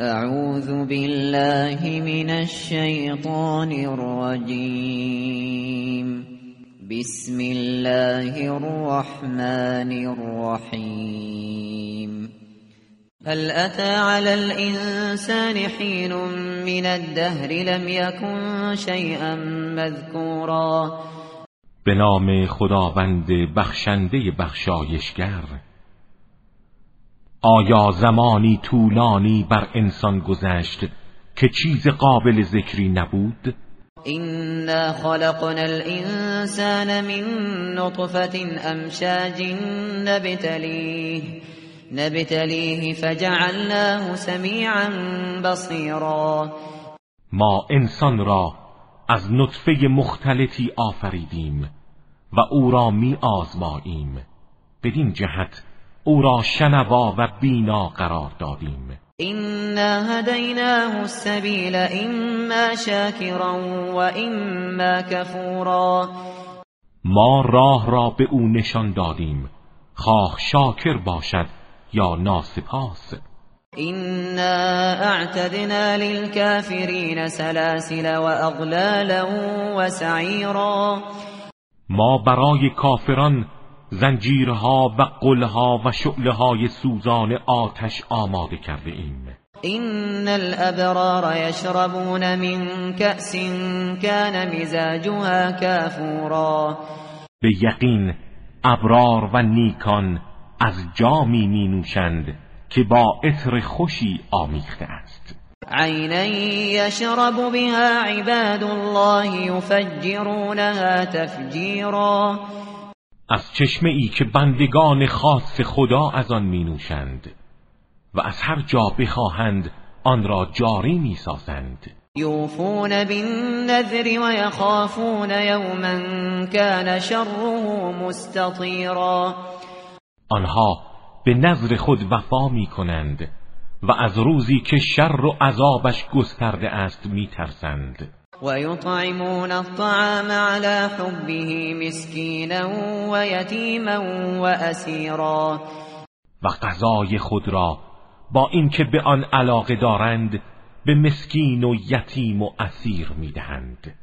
اعوذ بالله من الشیطان الرجیم بسم الله الرحمن الرحیم هل اتى على الانسان حين من الدهر لم يكن شيئا مذكورا؟ به نام خداوند بخشنده بخشایشگر آیا زمانی طولانی بر انسان گذشت که چیز قابل ذکری نبود؟ إنا خلقنا الانسان من نطفة امشاج نبتليه نبتليه فجعلناه سمیعا بصیرا ما انسان را از نطفه مختلطی آفریدیم و او را می آزماییم بدین جهت او را شنوا و بینا قرار دادیم. إنا هديناه السبيل إما شاكرا وإما كفورا. ما راه را به او نشان دادیم. خواه شاکر باشد یا ناسپاس. إنا اعتدنا للكافرين سلاسل وأغلالا وسعيرا. ما برای کافران زنجیرها و قلها و شعلهای سوزان آتش آماده کرده ایم. إن الأبرار يشربون من كأس كان مزاجها كافورا. به یقین ابرار و نیکان از جامی می نوشند که با عطر خوشی آمیخته است. عینا یشرب بها عباد الله یفجرونها تفجیرا. از چشمه ای که بندگان خاص خدا از آن می نوشند و از هر جا بخواهند آن را جاری می سازند. یوفون بالنذر و یخافون یوما کان شره مستطیرا. آنها به نظر خود وفا می کنند و از روزی که شر و عذابش گسترده است می ترسند. ويطعمون الطعام على حبه مسكينا ويتيما واسيرا و غذای خود را با اینکه به آن علاقه دارند به مسکین و یتیم و اسیر می‌دهند.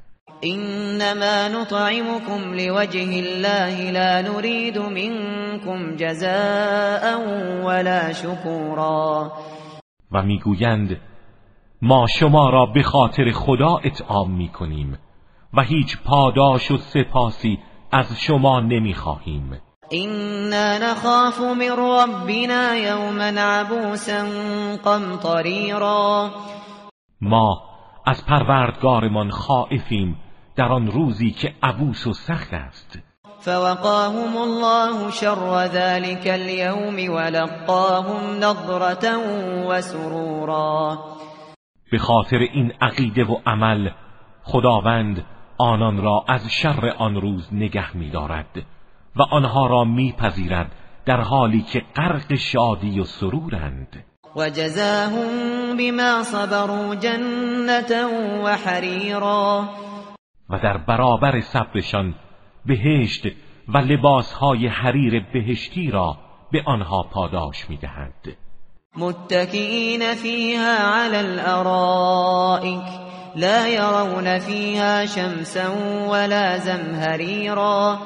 انما نطعمكم لوجه الله لا نريد منكم جزاء ولا شكورا. و می‌گویند ما شما را به خاطر خدا اطعام می کنیم و هیچ پاداش و سپاسی از شما نمی خواهیم اینا نخاف من ربنا یوما عبوسا قمطریرا ما از پروردگارمان خائفیم در آن روزی که عبوس و سخت است. فوقاهم الله شر ذلك اليوم ولقاهم نظرة وسرورا. به خاطر این عقیده و عمل خداوند آنان را از شر آن روز نگه می‌دارد و آنها را میپذیرد در حالی که غرق شادی و سرورند. و جزاهم بما صبروا جنتا و حریرا و در برابر صبرشان بهشت و لباسهای حریر بهشتی را به آنها پاداش می‌دهند متكئين فيها على الارائك لا يرون فيها شمسا ولا زمهريرا.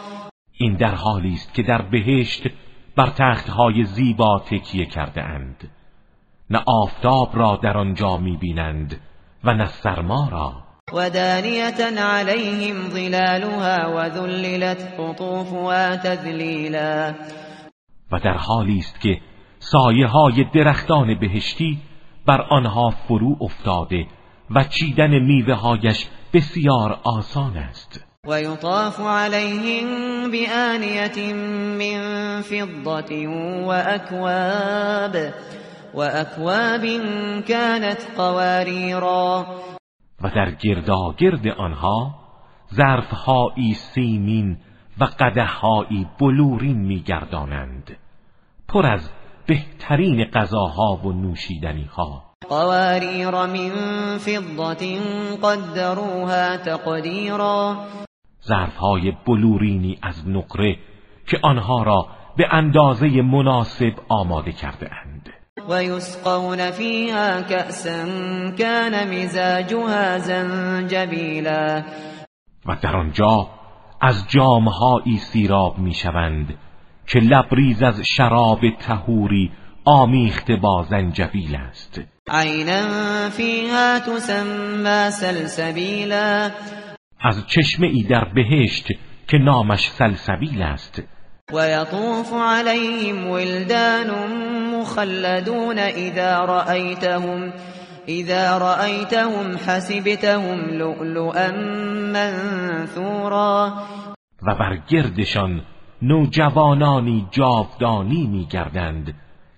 این در حالی است که در بهشت بر تختهای زیبا تکیه کرده اند نه آفتاب را در آنجا می‌بینند و نه سرما را. و دانیتا علیهم ظلالها و ذللت قطوفها تذلیلا. و در حالی است که سایه های درختان بهشتی بر آنها فرو افتاده و چیدن میوه هایش بسیار آسان است. و یطاف علیهم بآنیت من فضة و اکواب و اکواب كانت قواریرا و در گرداگرد آنها ظرفهایی سیمین و قدههایی بلورین میگردانند. پر از بهترین غذاها و نوشیدنی ها. قواریر من فضة قدروها تقدیرا. ظرف های بلورینی از نقره که آنها را به اندازه مناسب آماده کرده اند. ويسقون فيها كأسا كان مزاجها زنجبیلا. و در آنجا از جامهایی سیراب می‌شوند که لبریز از شراب تهوری آمیخته با زنجبیل است. عینا فیها تسمى سلسبیلا. از چشمه ای در بهشت که نامش سلسبیل است. و یطوف علیهم ولدان مخلدون اذا رأیتهم اذا رأیتهم حسبتهم لؤلؤا منثورا. و بر گردشان نوجوانانی جاودانی میگردند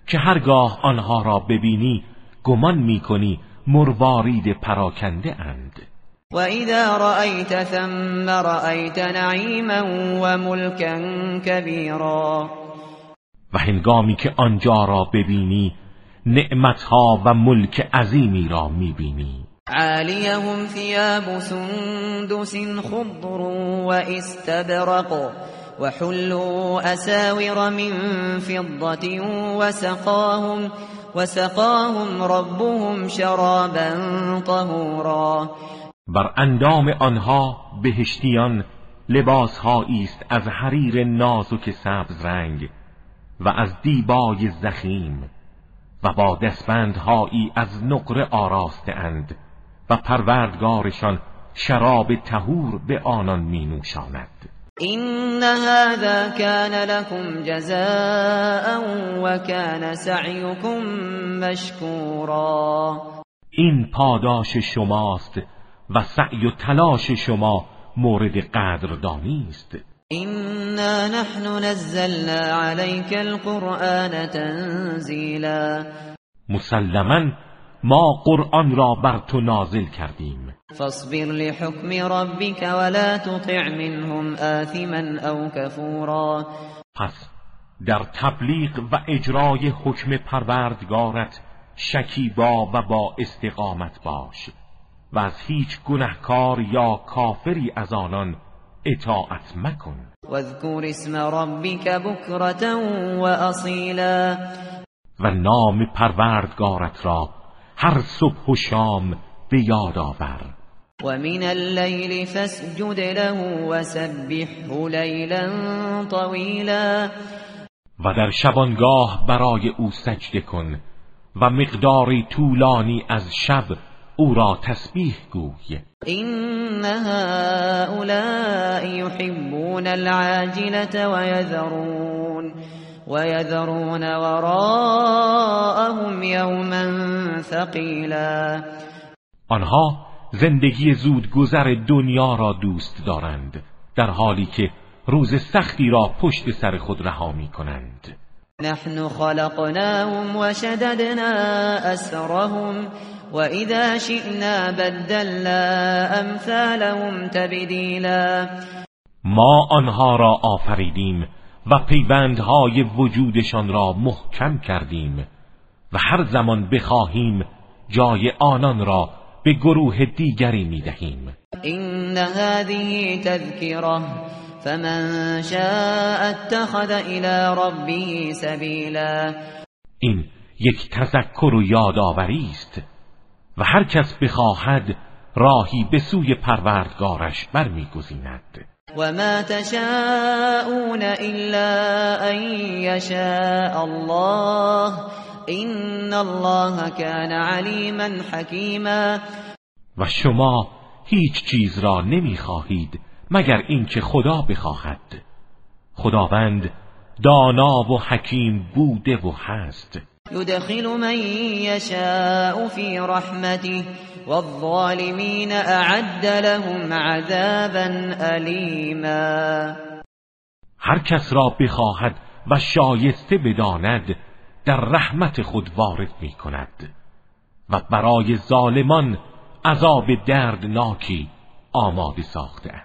که هرگاه آنها را ببینی گمان می‌کنی مروارید پراکنده اند. و اذا رأیت ثم رأیت نعیما و ملکا کبیرا و هنگامی که آنجا را ببینی نعمتها و ملک عظیمی را می‌بینی. عالیهم ثياب سندس خضر و استبرق وحلوا أساور من فضة وسقاهم, وسقاهم ربهم شرابا طهورا. بر اندام آنها بهشتیان لباسهایی است از حریر نازک سبز رنگ و از دیبای زخیم و با دستبندهایی از نقره آراسته اند و پروردگارشان شراب تهور به آنان می نوشاند. این هذا كان لكم جزاء وكان سعيكم مشكورا. این پاداش شماست و سعی و تلاش شما مورد قدردانی است. إنا نحن نزلنا عليك القرآن تنزیلا مسلما ما قرآن را بر تو نازل کردیم. فاصبر لحكم ربك ولا تطع منهم آثما او كفورا. پس در تبلیغ و اجرای حکم پروردگارت شکیبا و با استقامت باش و از هیچ گنهکار یا کافری از آنان اطاعت مکن. واذكر اسم ربك بكرة و و نام پروردگارت را هر صبح و شام به یاد آور. ومن الليل فاسجد له وسبحه ليلا طويلا. و در شبانگاه برای او سجده کن و مقداری طولانی از شب او را تسبیح گوی. این هؤلاء يحبون العاجلة ويذرون ويذرون وراءهم يوما ثقيلا. آنها زندگی زود گذر دنیا را دوست دارند در حالی که روز سختی را پشت سر خود رها می کنند نحن خلقناهم وشددنا أسرهم وإذا شئنا بدلنا امثالهم تبدیلا ما آنها را آفریدیم و پیوندهای وجودشان را محکم کردیم و هر زمان بخواهیم جای آنان را به گروه دیگری می‌دهیم. این هذه تذکره فمن شاء اتخذ الى ربه سبیلا این یک تذکر و یادآوری است و هر کس بخواهد راهی به سوی پروردگارش برمیگزیند. و ما تشاءون الا ان یشاء الله. این الله كان علیما حکیما و شما هیچ چیز را نمی‌خواهید مگر اینکه خدا بخواهد. خداوند دانا و حکیم بوده و هست. يدخل من يشاء في رحمته والظالمين اعد لهم عذابا الیما. هر کس را بخواهد و شایسته بداند در رحمت خود وارد می کند و برای ظالمان عذاب دردناکی آماده ساخته